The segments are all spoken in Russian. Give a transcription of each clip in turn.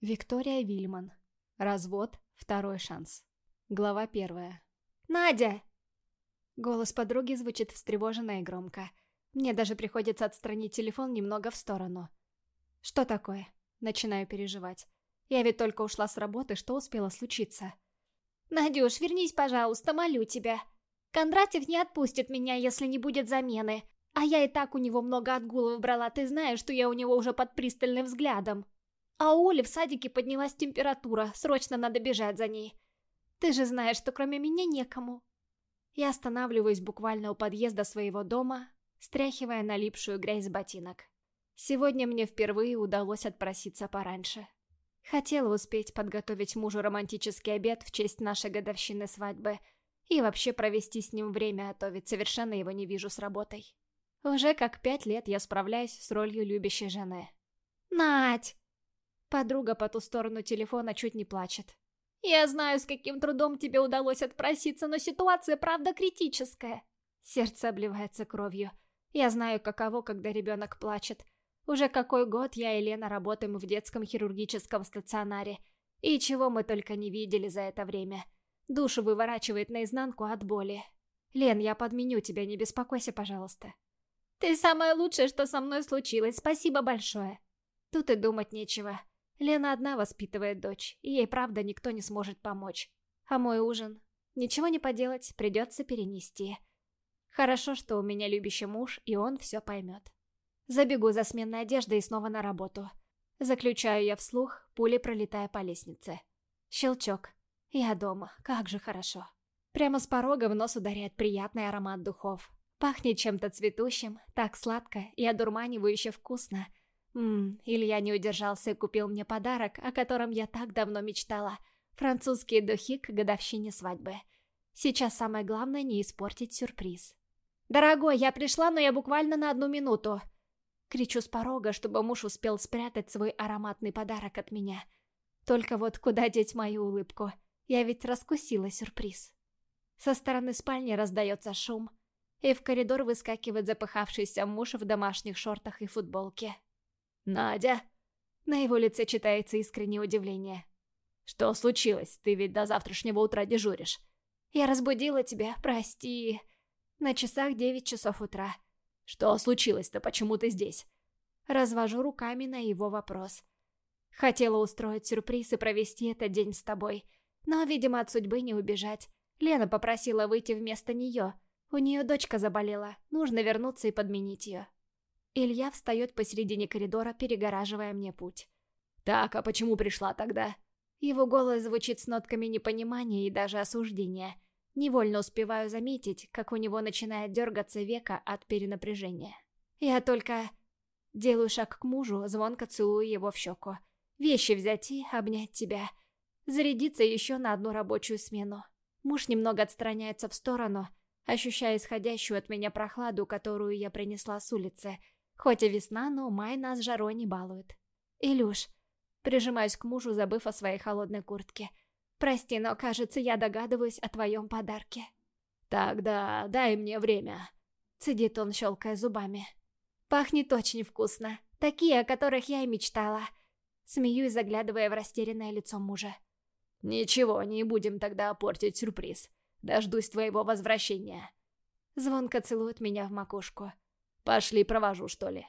Виктория Вильман. Развод. Второй шанс. Глава первая. «Надя!» Голос подруги звучит встревоженно и громко. Мне даже приходится отстранить телефон немного в сторону. Что такое? Начинаю переживать. Я ведь только ушла с работы, что успело случиться? «Надюш, вернись, пожалуйста, молю тебя. Кондратьев не отпустит меня, если не будет замены. А я и так у него много отгулов брала, ты знаешь, что я у него уже под пристальным взглядом. А у Оли в садике поднялась температура, срочно надо бежать за ней. Ты же знаешь, что кроме меня некому. Я останавливаюсь буквально у подъезда своего дома, стряхивая налипшую грязь с ботинок. Сегодня мне впервые удалось отпроситься пораньше. Хотела успеть подготовить мужу романтический обед в честь нашей годовщины свадьбы и вообще провести с ним время, а то ведь совершенно его не вижу с работой. Уже как пять лет я справляюсь с ролью любящей жены. «Надь!» Подруга по ту сторону телефона чуть не плачет. «Я знаю, с каким трудом тебе удалось отпроситься, но ситуация правда критическая». Сердце обливается кровью. Я знаю, каково, когда ребенок плачет. Уже какой год я и Лена работаем в детском хирургическом стационаре. И чего мы только не видели за это время. Душу выворачивает наизнанку от боли. Лен, я подменю тебя, не беспокойся, пожалуйста. Ты самое лучшее, что со мной случилось, спасибо большое. Тут и думать нечего. Лена одна воспитывает дочь, и ей правда никто не сможет помочь. А мой ужин? Ничего не поделать, придется перенести. Хорошо, что у меня любящий муж, и он все поймет. Забегу за сменной одеждой и снова на работу. Заключаю я вслух, пули пролетая по лестнице. Щелчок. Я дома, как же хорошо. Прямо с порога в нос ударяет приятный аромат духов. Пахнет чем-то цветущим, так сладко и одурманивающе вкусно – Ммм, Илья не удержался и купил мне подарок, о котором я так давно мечтала. Французские духи к годовщине свадьбы. Сейчас самое главное не испортить сюрприз. «Дорогой, я пришла, но я буквально на одну минуту!» Кричу с порога, чтобы муж успел спрятать свой ароматный подарок от меня. Только вот куда деть мою улыбку? Я ведь раскусила сюрприз. Со стороны спальни раздается шум, и в коридор выскакивает запыхавшийся муж в домашних шортах и футболке. «Надя!» На его лице читается искреннее удивление. «Что случилось? Ты ведь до завтрашнего утра дежуришь». «Я разбудила тебя, прости». На часах девять часов утра. «Что случилось-то? Почему ты здесь?» Развожу руками на его вопрос. Хотела устроить сюрприз и провести этот день с тобой. Но, видимо, от судьбы не убежать. Лена попросила выйти вместо нее. У нее дочка заболела. Нужно вернуться и подменить ее. Илья встает посередине коридора, перегораживая мне путь. «Так, а почему пришла тогда?» Его голос звучит с нотками непонимания и даже осуждения. Невольно успеваю заметить, как у него начинает дергаться века от перенапряжения. Я только... Делаю шаг к мужу, звонко целую его в щеку. Вещи взять и обнять тебя. Зарядиться еще на одну рабочую смену. Муж немного отстраняется в сторону, ощущая исходящую от меня прохладу, которую я принесла с улицы — Хоть и весна, но май нас жарой не балует. Илюш, прижимаюсь к мужу, забыв о своей холодной куртке. Прости, но, кажется, я догадываюсь о твоем подарке. Тогда дай мне время. Цедит он, щелкая зубами. Пахнет очень вкусно. Такие, о которых я и мечтала. Смеюсь, заглядывая в растерянное лицо мужа. «Ничего, не будем тогда портить сюрприз. Дождусь твоего возвращения». Звонко целует меня в макушку. Пошли, провожу, что ли.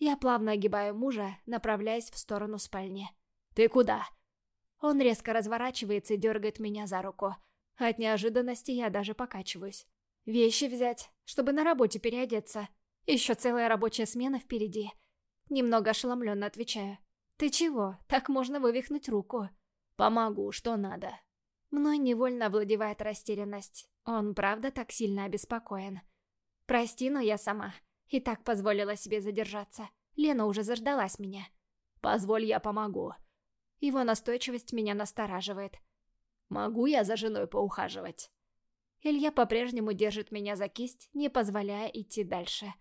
Я плавно огибаю мужа, направляясь в сторону спальни. «Ты куда?» Он резко разворачивается и дергает меня за руку. От неожиданности я даже покачиваюсь. Вещи взять, чтобы на работе переодеться. Еще целая рабочая смена впереди. Немного ошеломленно отвечаю. «Ты чего? Так можно вывихнуть руку». «Помогу, что надо». Мной невольно овладевает растерянность. Он правда так сильно обеспокоен. «Прости, но я сама. И так позволила себе задержаться. Лена уже заждалась меня. «Позволь, я помогу». Его настойчивость меня настораживает. «Могу я за женой поухаживать?» Илья по-прежнему держит меня за кисть, не позволяя идти дальше.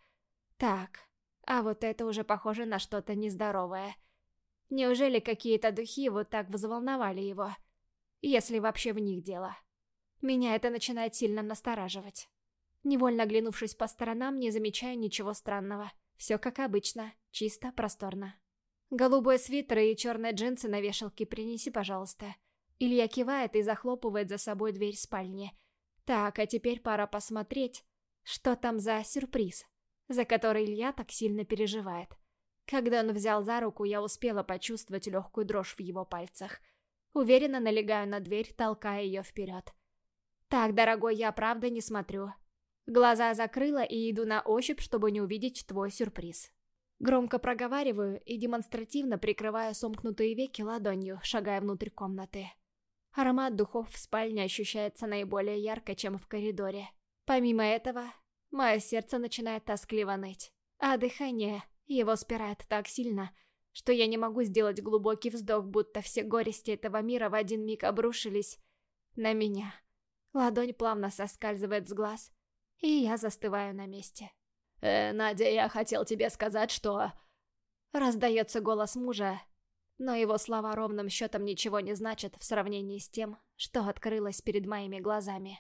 Так, а вот это уже похоже на что-то нездоровое. Неужели какие-то духи вот так взволновали его? Если вообще в них дело. Меня это начинает сильно настораживать. Невольно оглянувшись по сторонам, не замечаю ничего странного. Все как обычно, чисто, просторно. Голубой свитер и черные джинсы на вешалке принеси, пожалуйста. Илья кивает и захлопывает за собой дверь спальни. Так, а теперь пора посмотреть, что там за сюрприз, за который Илья так сильно переживает. Когда он взял за руку, я успела почувствовать легкую дрожь в его пальцах. Уверенно налегаю на дверь, толкая ее вперед. Так, дорогой, я правда не смотрю. Глаза закрыла и иду на ощупь, чтобы не увидеть твой сюрприз. Громко проговариваю и демонстративно прикрываю сомкнутые веки ладонью, шагая внутрь комнаты. Аромат духов в спальне ощущается наиболее ярко, чем в коридоре. Помимо этого, мое сердце начинает тоскливо ныть, а дыхание его спирает так сильно, что я не могу сделать глубокий вздох, будто все горести этого мира в один миг обрушились на меня. Ладонь плавно соскальзывает с глаз, и я застываю на месте. «Э, Надя, я хотел тебе сказать, что...» Раздается голос мужа, но его слова ровным счетом ничего не значат в сравнении с тем, что открылось перед моими глазами.